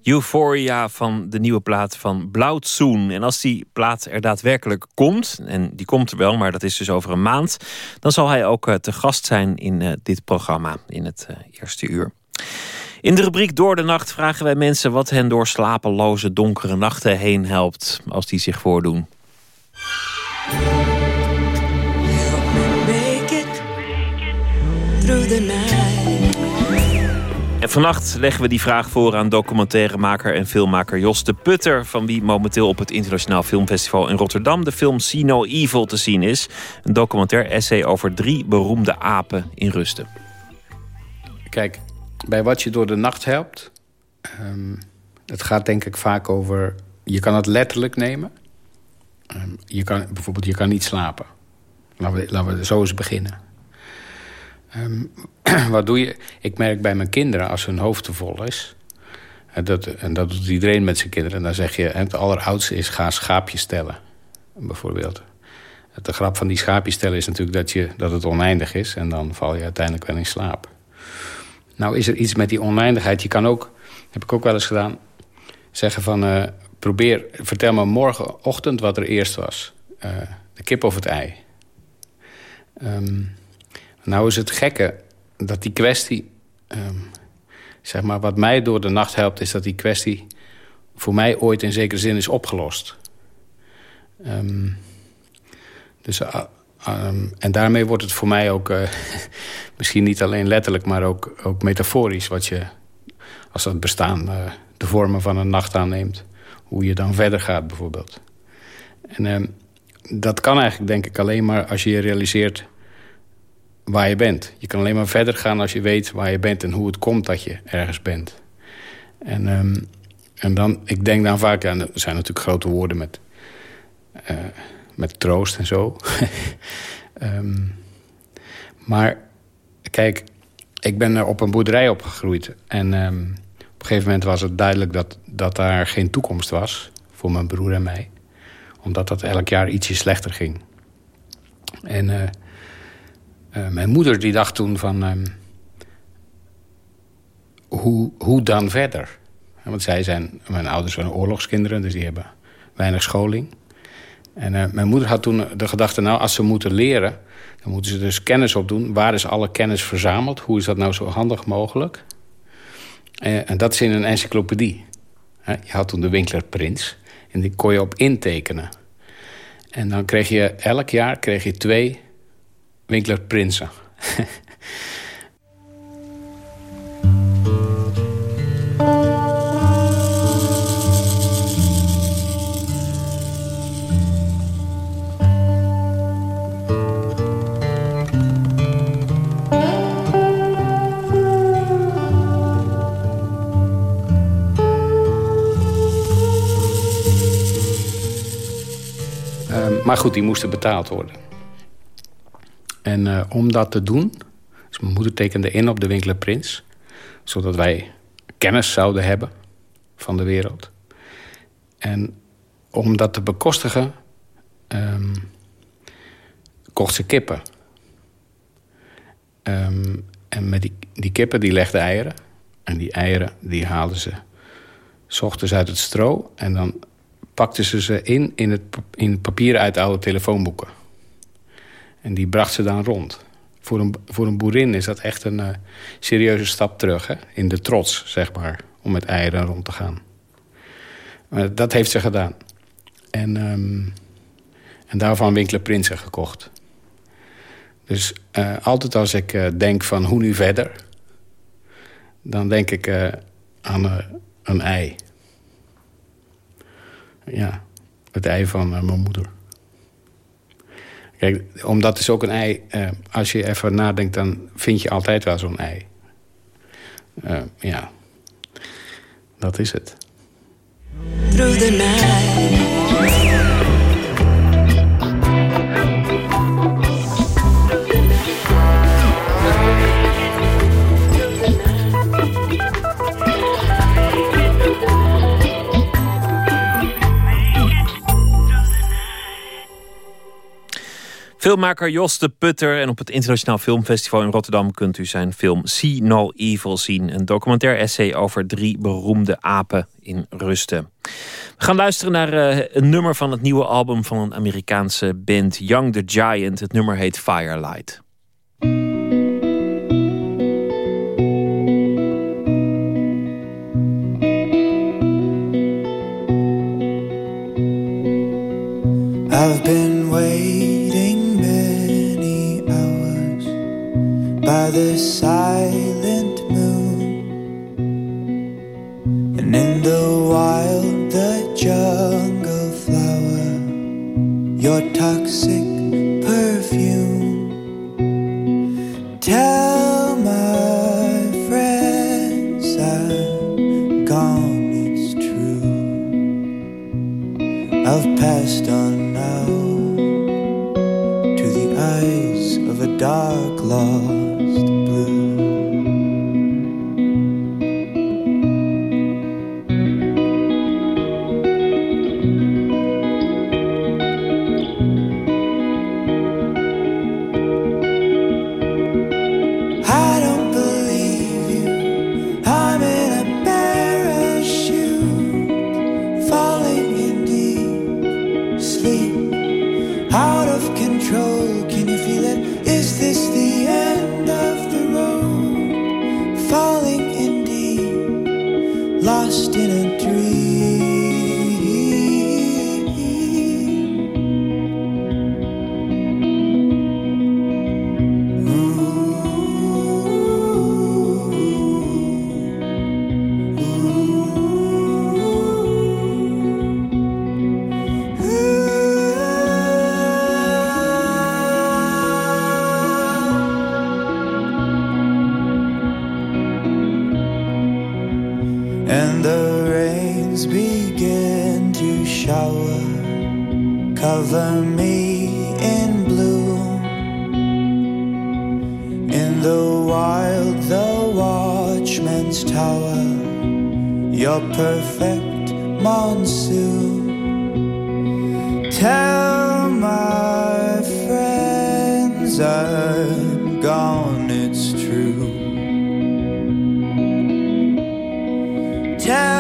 Euphoria van de nieuwe plaat van Blauwtsoen. En als die plaat er daadwerkelijk komt, en die komt er wel, maar dat is dus over een maand, dan zal hij ook eh, te gast zijn in uh, dit programma in het uh, eerste uur. In de rubriek Door de Nacht vragen wij mensen wat hen door slapeloze donkere nachten heen helpt als die zich voordoen. Vannacht leggen we die vraag voor aan documentairemaker en filmmaker Jos de Putter... van wie momenteel op het Internationaal Filmfestival in Rotterdam... de film See No Evil te zien is. Een documentair essay over drie beroemde apen in rusten. Kijk, bij wat je door de nacht helpt... Um, het gaat denk ik vaak over... je kan het letterlijk nemen. Um, je kan, bijvoorbeeld, je kan niet slapen. We, laten we zo eens beginnen. Um, wat doe je? Ik merk bij mijn kinderen, als hun hoofd te vol is... En dat, en dat doet iedereen met zijn kinderen. Dan zeg je, het alleroudste is ga schaapjes stellen. Bijvoorbeeld. de grap van die schaapjes stellen is natuurlijk dat, je, dat het oneindig is. En dan val je uiteindelijk wel in slaap. Nou is er iets met die oneindigheid. Je kan ook, heb ik ook wel eens gedaan, zeggen van... Uh, probeer, vertel me morgenochtend wat er eerst was. Uh, de kip of het ei. Um, nou is het gekke dat die kwestie... Um, zeg maar, wat mij door de nacht helpt... is dat die kwestie voor mij ooit in zekere zin is opgelost. Um, dus, uh, um, en daarmee wordt het voor mij ook... Uh, misschien niet alleen letterlijk, maar ook, ook metaforisch... wat je, als dat bestaan uh, de vormen van een nacht aanneemt... hoe je dan verder gaat bijvoorbeeld. En dat kan eigenlijk denk ik alleen maar als je je realiseert waar je bent. Je kan alleen maar verder gaan als je weet waar je bent... en hoe het komt dat je ergens bent. En, um, en dan, ik denk dan vaak... Ja, er zijn natuurlijk grote woorden met, uh, met troost en zo. um, maar kijk, ik ben er op een boerderij opgegroeid. En um, op een gegeven moment was het duidelijk dat, dat daar geen toekomst was... voor mijn broer en mij. Omdat dat elk jaar ietsje slechter ging. En... Uh, uh, mijn moeder die dacht toen van... Um, hoe, hoe dan verder? Want zij zijn, mijn ouders zijn oorlogskinderen, dus die hebben weinig scholing. En uh, mijn moeder had toen de gedachte, nou, als ze moeten leren... dan moeten ze dus kennis opdoen. Waar is alle kennis verzameld? Hoe is dat nou zo handig mogelijk? Uh, en dat is in een encyclopedie. je had toen de Winkler Prins. En die kon je op intekenen. En dan kreeg je elk jaar kreeg je twee Winkler Prinsen. Ehm, maar goed, die moesten betaald worden. En uh, om dat te doen, dus mijn moeder tekende in op de Winkler Prins... zodat wij kennis zouden hebben van de wereld. En om dat te bekostigen, um, kocht ze kippen. Um, en met die, kippen die legden eieren. En die eieren die haalden ze s ochtends uit het stro. En dan pakten ze ze in in het, in uit oude telefoonboeken. En die bracht ze dan rond. Voor een, voor een boerin is dat echt een uh, serieuze stap terug. Hè? In de trots, zeg maar, om met eieren rond te gaan. Dat heeft ze gedaan. En, um, en daarvan Winkler Prinsen gekocht. Dus uh, altijd als ik uh, denk van hoe nu verder... dan denk ik aan een ei. Ja, het ei van mijn moeder. Kijk, omdat is ook een ei... Uh, als je even nadenkt, dan vind je altijd wel zo'n ei. Uh, ja, dat is het. Filmmaker Jos de Putter en op het Internationaal Filmfestival in Rotterdam kunt u zijn film See No Evil zien. Een documentair essay over drie beroemde apen in rusten. We gaan luisteren naar uh, een nummer van het nieuwe album van een Amerikaanse band Young the Giant. Het nummer heet Firelight. I've been the silent moon, and in the wild, the jungle flower, your toxic care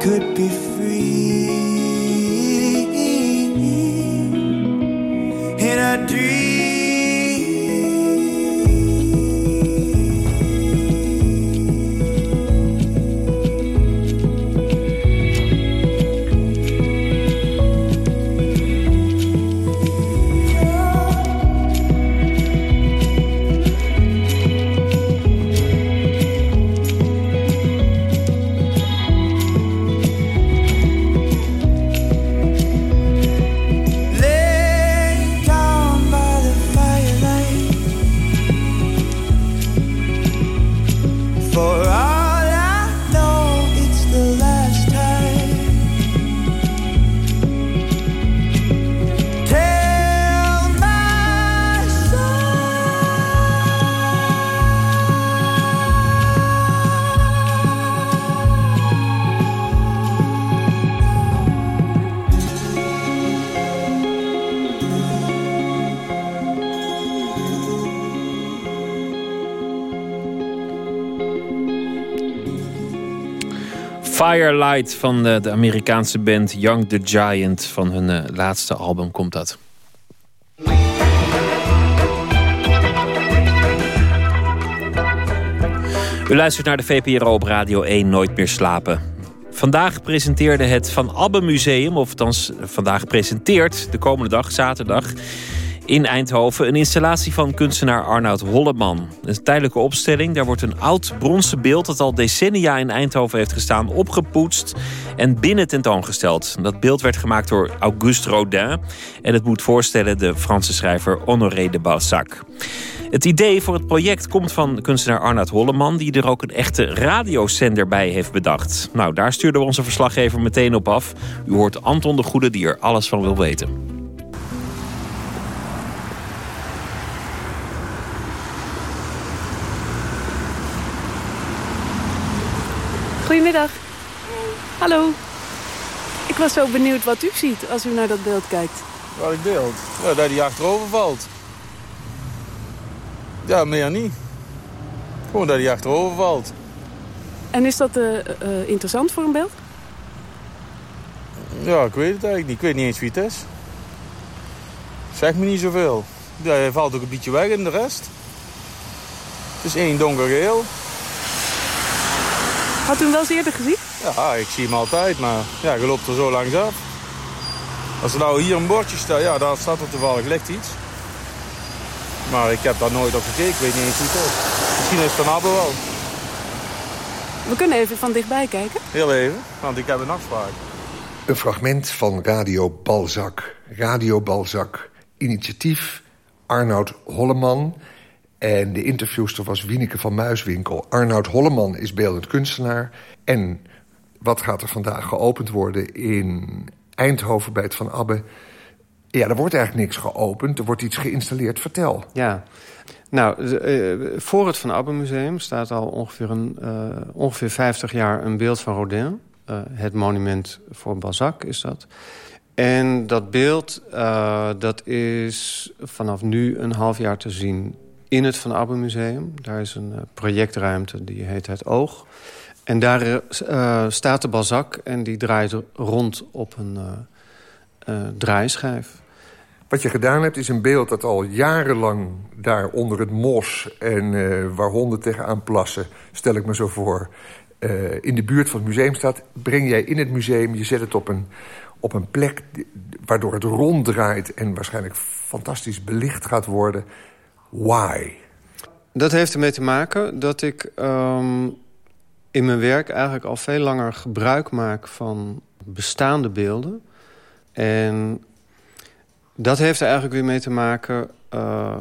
could be Firelight van de, de, Amerikaanse band Young the Giant. Van hun uh, laatste album komt dat. U luistert naar de VPRO op Radio 1 Nooit meer slapen. Vandaag presenteerde het Van Abbe Museum, of althans vandaag presenteert de komende dag, zaterdag in Eindhoven een installatie van kunstenaar Arnoud Holleman. Een tijdelijke opstelling. Daar wordt een oud bronzen beeld dat al decennia in Eindhoven heeft gestaan opgepoetst en binnen tentoongesteld. Dat beeld werd gemaakt door Auguste Rodin en het moet voorstellen de Franse schrijver Honoré de Balzac. Het idee voor het project komt van kunstenaar Arnoud Holleman... die er ook een echte radiozender bij heeft bedacht. Nou, daar stuurde onze verslaggever meteen op af. U hoort Anton de Goede die er alles van wil weten. Goedemiddag. Hallo. Ik was zo benieuwd wat u ziet als u naar dat beeld kijkt. Welk beeld? Ja, dat hij achterover valt. Ja, meer niet. Gewoon dat hij achterover valt. En is dat uh, uh, interessant voor een beeld? Ja, ik weet het eigenlijk niet. Ik weet niet eens wie het is. Zeg me niet zoveel. Ja, hij valt ook een beetje weg in de rest. Het is één donkergeel. Had u hem wel eens eerder gezien? Ja, ik zie hem altijd, maar ja, je loopt er zo langs af. Als er nou hier een bordje staat, ja, daar staat er toevallig licht iets. Maar ik heb daar nooit op gekeken, ik weet niet eens hoe het is. Misschien is het een abbe wel. We kunnen even van dichtbij kijken. Heel even, want ik heb een afspraak. Een fragment van Radio Balzac. Radio Balzac. Initiatief Arnoud Holleman en de interviewster was Wieneke van Muiswinkel. Arnoud Holleman is beeldend kunstenaar. En wat gaat er vandaag geopend worden in Eindhoven bij het Van Abbe? Ja, er wordt eigenlijk niks geopend. Er wordt iets geïnstalleerd. Vertel. Ja. Nou, uh, voor het Van Abbe Museum staat al ongeveer, een, uh, ongeveer 50 jaar een beeld van Rodin. Uh, het monument voor Balzac is dat. En dat beeld dat is vanaf nu een half jaar te zien in het Van Abbe Museum. Daar is een projectruimte, die heet Het Oog. En daar staat de Balzac en die draait rond op een draaischijf. Wat je gedaan hebt is een beeld dat al jarenlang daar onder het mos... en uh, waar honden tegenaan plassen, stel ik me zo voor... Uh, in de buurt van het museum staat, breng jij in het museum... je zet het op een, op een plek waardoor het ronddraait... en waarschijnlijk fantastisch belicht gaat worden. Why? Dat heeft ermee te maken dat ik um, in mijn werk... eigenlijk al veel langer gebruik maak van bestaande beelden... En dat heeft er eigenlijk weer mee te maken uh,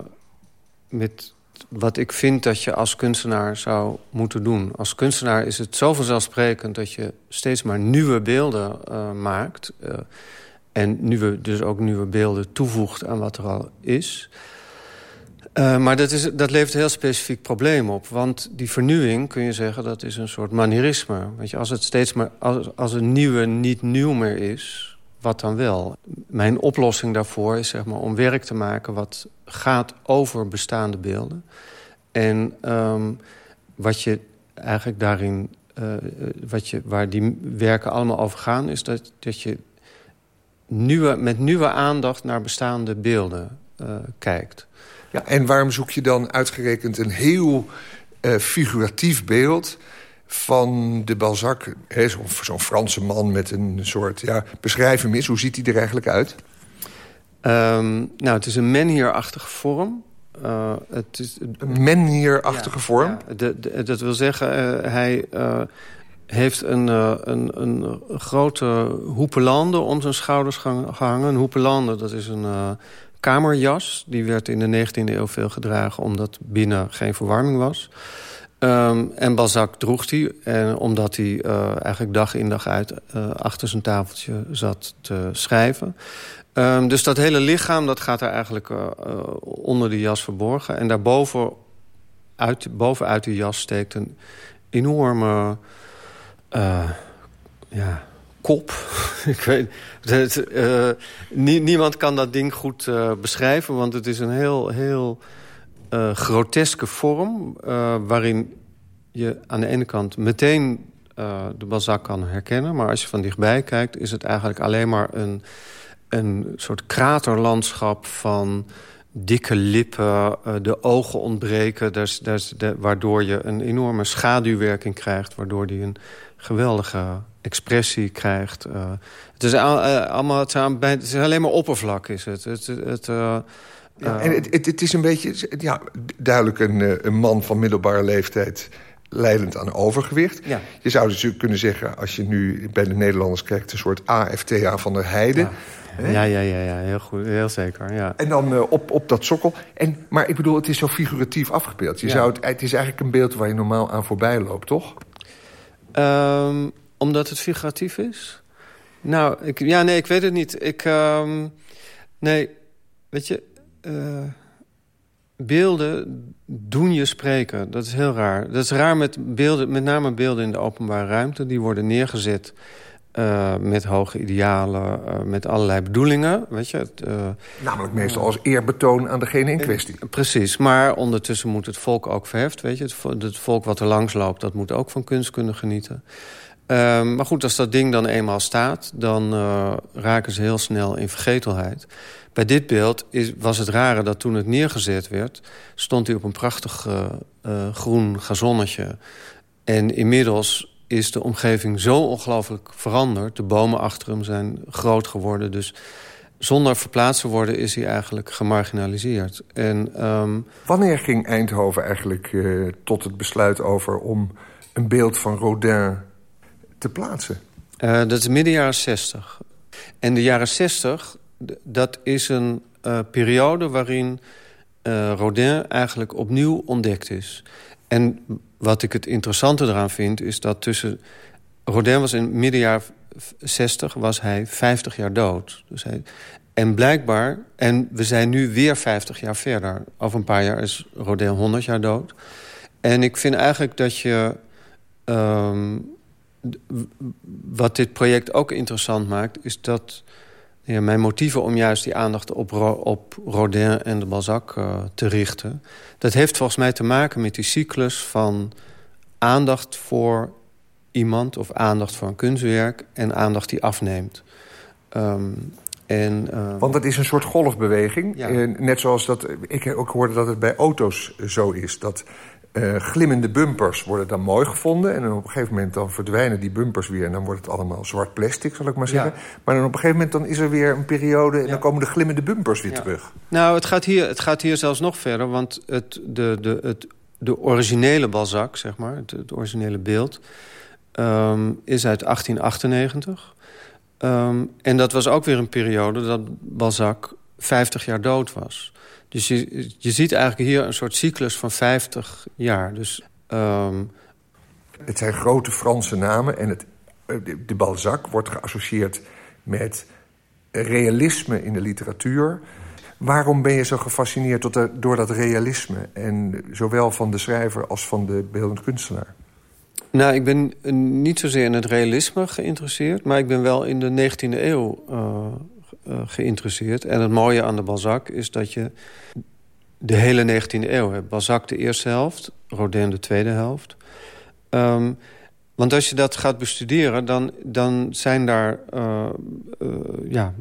met wat ik vind dat je als kunstenaar zou moeten doen. Als kunstenaar is het zo vanzelfsprekend dat je steeds maar nieuwe beelden uh, maakt. Uh, en nieuwe, dus ook nieuwe beelden toevoegt aan wat er al is. Maar dat, is, dat levert een heel specifiek probleem op. Want die vernieuwing, kun je zeggen, dat is een soort manierisme. Weet je, als, het steeds maar, als, een nieuwe niet nieuw meer is wat dan wel? Mijn oplossing daarvoor is zeg maar, om werk te maken... wat gaat over bestaande beelden. En um, wat je eigenlijk daarin... Uh, wat je, waar die werken allemaal over gaan... is dat, dat je nieuwe, met nieuwe aandacht naar bestaande beelden uh, kijkt. Ja, en waarom zoek je dan uitgerekend een heel uh, figuratief beeld van de Balzac. Zo'n zo Franse man met een soort... Ja, beschrijf hem eens, hoe ziet hij er eigenlijk uit? Um, nou, het is een menhierachtige vorm. Uh, het is, een menhierachtige ja, vorm? Ja, de, de, dat wil zeggen, uh, hij uh, heeft een, een, een grote hoepelande om zijn schouders gehangen. Een hoepelande, dat is een kamerjas. Die werd in de 19e eeuw veel gedragen... omdat binnen geen verwarming was. Um, en Balzac droeg die, en omdat hij uh, eigenlijk dag in dag uit uh, achter zijn tafeltje zat te schrijven. Um, dus dat hele lichaam dat gaat er eigenlijk onder de jas verborgen. En daarboven uit, bovenuit die jas steekt een enorme ja, kop. Ik weet, het, nie, niemand kan dat ding goed beschrijven, want het is een heel... heel uh, groteske vorm... Waarin je aan de ene kant meteen de Balzac kan herkennen... maar als je van dichtbij kijkt is het eigenlijk alleen maar een, een soort kraterlandschap van dikke lippen, de ogen ontbreken... Waardoor je een enorme schaduwwerking krijgt... waardoor die een geweldige expressie krijgt. het, is allemaal, het, zijn, het is alleen maar oppervlak, is het. het, het ja, en het, het, is een beetje ja, duidelijk een, eh, een man van middelbare leeftijd leidend aan overgewicht. Ja. Je zou dus kunnen zeggen, als je nu bij de Nederlanders kijkt... een soort AFTA van der Heide. Ja, ja, ja, ja, heel goed, heel zeker. Ja. En dan uh, op, op dat sokkel. En, maar ik bedoel, het is zo figuratief afgebeeld. Je ja. zou het, het is eigenlijk een beeld waar je normaal aan voorbij loopt, toch? Um, omdat het figuratief is? Nou, ik, ja, nee, ik weet het niet. Ik, um, nee, weet je, uh, beelden doen je spreken. Dat is heel raar. Dat is raar met beelden, met name beelden in de openbare ruimte. Die worden neergezet uh, met hoge idealen, uh, met allerlei bedoelingen. Weet je, het, Namelijk meestal als eerbetoon aan degene in kwestie. precies, maar ondertussen moet het volk ook verheft. Weet je? Het, het volk wat er langs loopt, dat moet ook van kunst kunnen genieten. Um, maar goed, als dat ding dan eenmaal staat... dan uh, raken ze heel snel in vergetelheid. Bij dit beeld is, was het rare dat toen het neergezet werd... stond hij op een prachtig uh, uh, groen gazonnetje. En inmiddels is de omgeving zo ongelooflijk veranderd. De bomen achter hem zijn groot geworden. Dus zonder verplaatst te worden is hij eigenlijk gemarginaliseerd. En, um... Wanneer ging Eindhoven eigenlijk tot het besluit over... om een beeld van Rodin te plaatsen? Uh, dat is midden jaren 60. En de jaren 60, dat is een uh, periode waarin uh, Rodin eigenlijk opnieuw ontdekt is. En wat ik het interessante eraan vind, is dat tussen Rodin was in midden jaren 60 was hij 50 jaar dood. Dus hij, en blijkbaar, en we zijn nu weer 50 jaar verder. Over een paar jaar is Rodin 100 jaar dood. En ik vind eigenlijk dat je... Ehm, wat dit project ook interessant maakt... is dat ja, mijn motieven om juist die aandacht op, op Rodin en de Balzac uh, te richten... dat heeft volgens mij te maken met die cyclus van aandacht voor iemand... of aandacht voor een kunstwerk en aandacht die afneemt. Um, en, uh, Want het is een soort golfbeweging. Ja. Uh, net zoals dat, ik ook hoorde dat het bij auto's zo is. Dat uh, glimmende bumpers worden dan mooi gevonden. En dan op een gegeven moment dan verdwijnen die bumpers weer. En dan wordt het allemaal zwart plastic, zal ik maar zeggen. Ja. Maar dan op een gegeven moment dan is er weer een periode... en ja. dan komen de glimmende bumpers weer terug. Nou, het gaat, hier, het gaat hier zelfs nog verder. Want het, de, de, het, de originele Balzac, zeg maar, het, het originele beeld... Um, is uit 1898. Um, en dat was ook weer een periode dat Balzac 50 jaar dood was. Dus je, je ziet eigenlijk hier een soort cyclus van 50 jaar. Dus, um... Het zijn grote Franse namen en het, de, de Balzac wordt geassocieerd met realisme in de literatuur. Waarom ben je zo gefascineerd door, de, door dat realisme? En zowel van de schrijver als van de beeldend kunstenaar? Nou, ik ben niet zozeer in het realisme geïnteresseerd... maar ik ben wel in de 19e eeuw uh, geïnteresseerd. En het mooie aan de Balzac is dat je de hele 19e eeuw hebt. Balzac de eerste helft, Rodin de tweede helft. Um, want als je dat gaat bestuderen, dan, dan, zijn daar, uh, ja,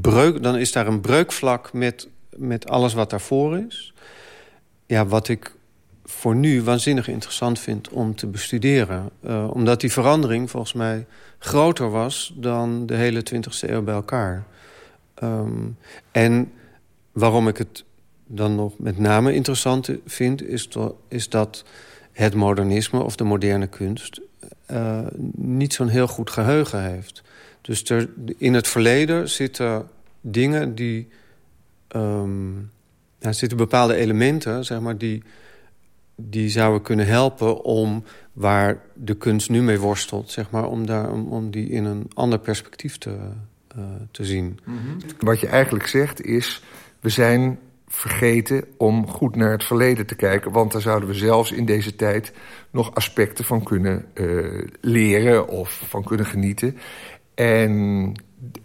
breuk, dan is daar een breukvlak met, met alles wat daarvoor is. Ja, wat ik voor nu waanzinnig interessant vind om te bestuderen. Omdat die verandering volgens mij groter was dan de hele 20e eeuw bij elkaar. Um, en waarom ik het dan nog met name interessant vind... is, is dat het modernisme of de moderne kunst... Uh, niet zo'n heel goed geheugen heeft. Dus er, in het verleden zitten dingen die... Um, ja, zitten bepaalde elementen, zeg maar, die die zouden kunnen helpen om waar de kunst nu mee worstelt... Zeg maar, om, daar, om, die in een ander perspectief te, te zien. Mm -hmm. Wat je eigenlijk zegt is... we zijn vergeten om goed naar het verleden te kijken... want daar zouden we zelfs in deze tijd nog aspecten van kunnen uh, leren... of van kunnen genieten. En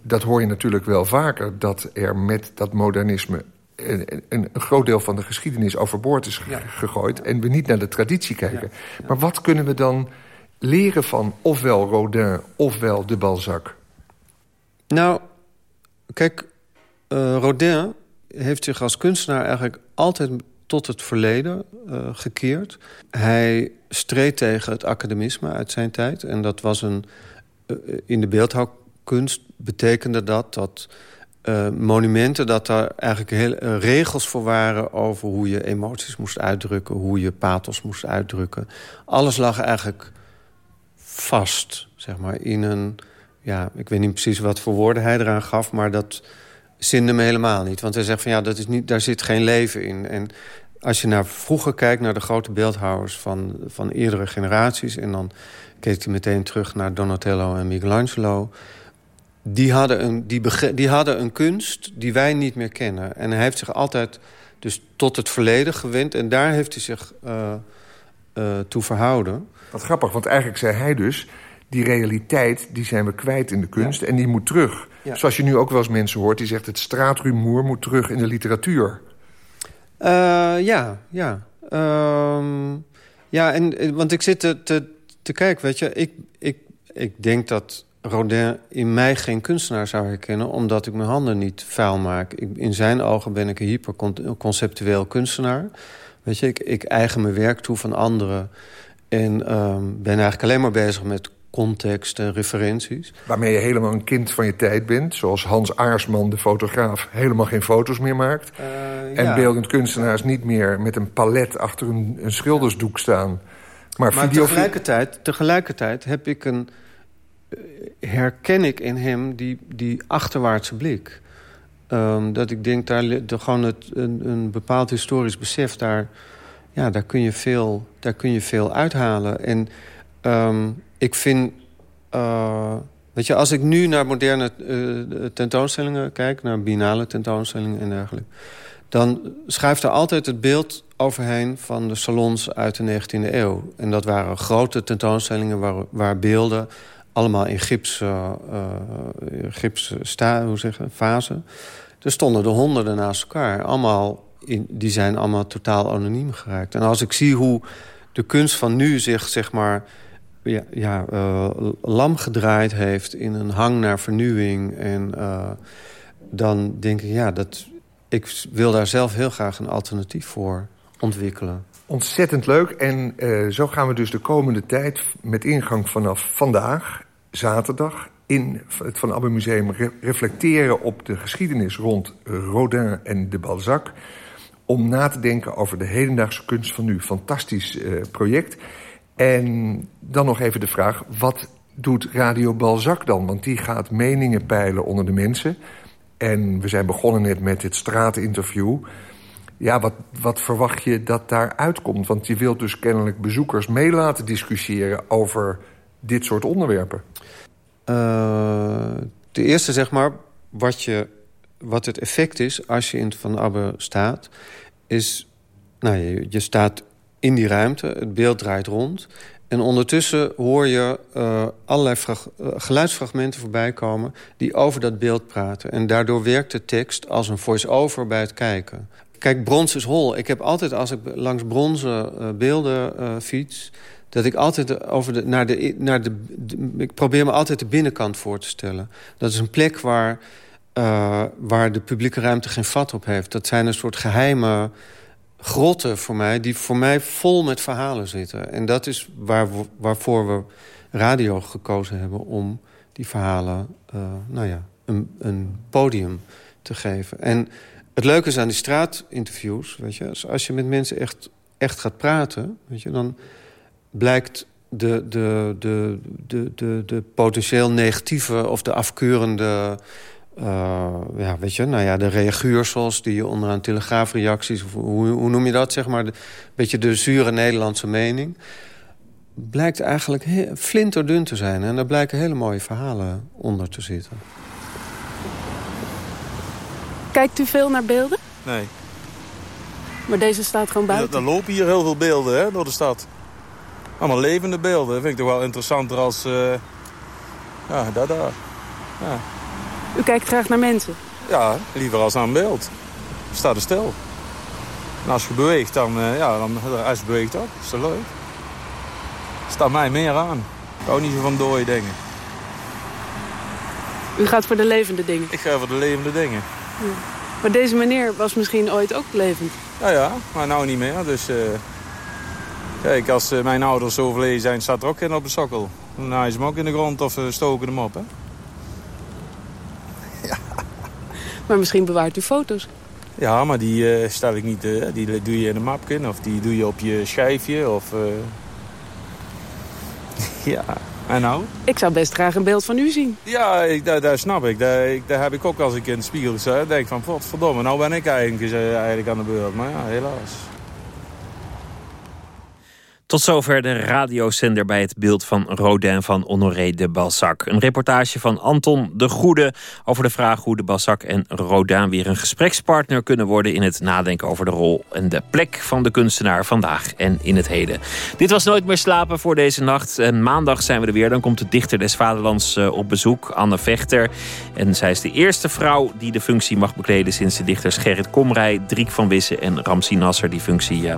dat hoor je natuurlijk wel vaker... dat er met dat modernisme een, een, groot deel van de geschiedenis overboord is ja. gegooid... en we niet naar de traditie kijken. Ja. Ja. Maar wat kunnen we dan leren van ofwel Rodin ofwel de Balzac? Nou, kijk, uh, Rodin heeft zich als kunstenaar eigenlijk altijd tot het verleden uh, gekeerd. Hij streed tegen het academisme uit zijn tijd. En dat was een... Uh, in de beeldhouwkunst betekende dat dat monumenten... dat daar eigenlijk heel, regels voor waren over hoe je emoties moest uitdrukken... hoe je pathos moest uitdrukken. Alles lag eigenlijk vast, zeg maar, in een... Ja, ik weet niet precies wat voor woorden hij eraan gaf... maar dat zinde me helemaal niet. Want hij zegt van ja, dat is niet, daar zit geen leven in. En als je naar vroeger kijkt, naar de grote beeldhouwers van, van eerdere generaties... en dan keek hij meteen terug naar Donatello en Michelangelo die hadden, een, die, die hadden een kunst die wij niet meer kennen. En hij heeft zich altijd dus tot het verleden gewend... en daar heeft hij zich uh, uh, toe verhouden. Wat grappig, want eigenlijk zei hij dus... die realiteit die zijn we kwijt in de kunst ja. en die moet terug. Ja. Zoals je nu ook wel eens mensen hoort... die zegt het straatrumoer moet terug in de literatuur. Uh, ja, ja. Um, ja, en, want ik zit te, te, te kijken, weet je... Ik, ik, ik denk dat Rodin in mij geen kunstenaar zou herkennen... omdat ik mijn handen niet vuil maak. Ik, in zijn ogen ben ik een hyperconceptueel kunstenaar. Weet je, ik, ik eigen mijn werk toe van anderen... en um, ben eigenlijk alleen maar bezig met context en referenties. Waarmee je helemaal een kind van je tijd bent. Zoals Hans Aarsman, de fotograaf, helemaal geen foto's meer maakt. Uh, en ja. beeldend kunstenaars niet meer met een palet achter een, een schildersdoek staan. Maar, maar tegelijkertijd, tegelijkertijd heb ik een herken ik in hem die, die achterwaartse blik. Um, dat ik denk, daar de, gewoon het, een, een bepaald historisch besef... daar, ja, daar, kun, je veel, daar kun je veel uithalen. En um, ik vind Uh, weet je, als ik nu naar moderne uh, tentoonstellingen kijk... naar binale tentoonstellingen en dergelijke... dan schuift er altijd het beeld overheen van de salons uit de 19e eeuw. En dat waren grote tentoonstellingen waar, waar beelden... allemaal in gips, uh, gips sta, hoe zeggen, fase... Er stonden er honderden naast elkaar. Allemaal in, die zijn allemaal totaal anoniem geraakt. En als ik zie hoe de kunst van nu zich, zeg maar... Ja, ja uh, lam gedraaid heeft in een hang naar vernieuwing... en uh, dan denk ik, ja, dat, ik wil daar zelf heel graag een alternatief voor ontwikkelen. Ontzettend leuk. En uh, zo gaan we dus de komende tijd met ingang vanaf vandaag, zaterdag in het Van Abbe Museum reflecteren op de geschiedenis rond Rodin en de Balzac. Om na te denken over de hedendaagse kunst van nu. Fantastisch project. En dan nog even de vraag, wat doet Radio Balzac dan? Want die gaat meningen peilen onder de mensen. En we zijn begonnen net met dit straatinterview. Ja, wat, wat verwacht je dat daar uitkomt? Want je wilt dus kennelijk bezoekers mee laten discussiëren over dit soort onderwerpen. Uh, de eerste, zeg maar, wat, je, wat het effect is als je in Van Abbe staat... is, nou, je, je staat in die ruimte, het beeld draait rond... en ondertussen hoor je uh, allerlei uh, geluidsfragmenten voorbij komen... die over dat beeld praten. En daardoor werkt de tekst als een voice-over bij het kijken. Kijk, brons is hol. Ik heb altijd, als ik langs bronzen beelden fiets dat ik altijd over de, naar de, naar de, Ik probeer me altijd de binnenkant voor te stellen. Dat is een plek waar, waar de publieke ruimte geen vat op heeft. Dat zijn een soort geheime grotten voor mij... die voor mij vol met verhalen zitten. En dat is waar, waarvoor we radio gekozen hebben... om die verhalen uh, nou ja, een, een podium te geven. En het leuke is aan die straatinterviews... Weet je, als je met mensen echt, echt gaat praten... Weet je, dan blijkt de, de, de, de, de, de potentieel negatieve of de afkeurende... Uh, ja, weet je, nou ja, de reaguursels die je onderaan telegraafreacties... Of hoe, hoe noem je dat, zeg maar, een beetje de zure Nederlandse mening... blijkt eigenlijk flinterdun te zijn. En daar blijken hele mooie verhalen onder te zitten. Kijkt u veel naar beelden? Nee. Maar deze staat gewoon buiten? Ja, er lopen hier heel veel beelden hè, door de stad. Allemaal levende beelden. Dat vind ik toch wel interessanter als... Uh, ja, dat daar. Ja. U kijkt graag naar mensen? Ja, liever als naar een beeld. Staat er stil. En als je beweegt, dan... Uh, ja, dan, als je beweegt ook. Is dat leuk. Staat mij meer aan. Ik hou niet zo van dode dingen. U gaat voor de levende dingen? Ik ga voor de levende dingen. Ja. Maar deze meneer was misschien ooit ook levend? Ja, ja. Maar nou niet meer. Dus... Uh, Kijk, als mijn ouders overleden zijn, staat er ook geen op de sokkel. Dan naaien ze hem ook in de grond of stoken hem op, hè? Ja. Maar misschien bewaart u foto's? Ja, maar die uh, stel ik niet... die doe je in een mapje of die doe je op je schijfje of... ja, en nou? Ik zou best graag een beeld van u zien. Ja, ik, dat, dat, snap ik. Dat, ik. dat, heb ik ook als ik in de spiegel sta. denk van, verdomme, nou ben ik eigenlijk, eigenlijk aan de beurt. Maar ja, helaas. Tot zover de radiozender bij het beeld van Rodin van Honoré de Balzac. Een reportage van Anton de Goede over de vraag hoe de Balzac en Rodin weer een gesprekspartner kunnen worden in het nadenken over de rol en de plek van de kunstenaar vandaag en in het heden. Dit was Nooit meer slapen voor deze nacht. En maandag zijn we er weer. Dan komt de dichter des Vaderlands eh, op bezoek, Anne Vechter. En zij is de eerste vrouw die de functie mag bekleden sinds de dichters Gerrit Komrij, Driek van Wissen en Ramsi Nasser die functie uh,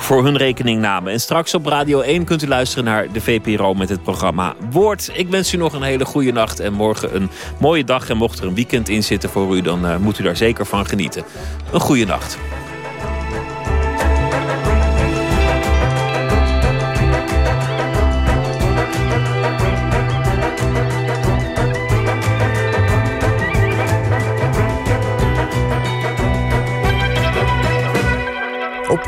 voor hun rekening namen. En straks op Radio 1 kunt u luisteren naar de VPRO met het programma Woord. Ik wens u nog een hele goede nacht en morgen een mooie dag. En mocht er een weekend in zitten voor u, dan uh, moet u daar zeker van genieten. Een goede nacht.